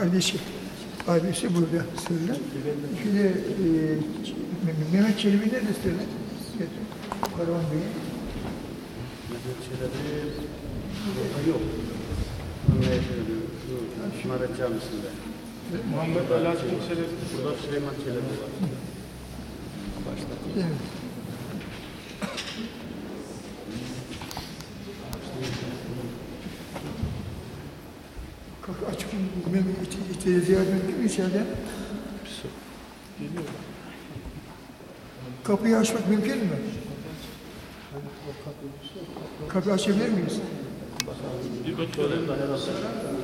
kardeşi. Abisi burada sırrı. Şimdi e, Me- Mehmet Çelebi nerede sırrı? Karavan Bey'in. Mehmet Çelebi burada yok. Anlayı şu Şımaret Camisi'nde. Muhammed Alaaddin Çelebi. Burada Süleyman Çelebi var. Başta. Evet. Açık ziyaret mü içeride? Kapıyı açmak mümkün mü? Kapıyı açabilir miyiz? Bir bakıyorum da herhalde.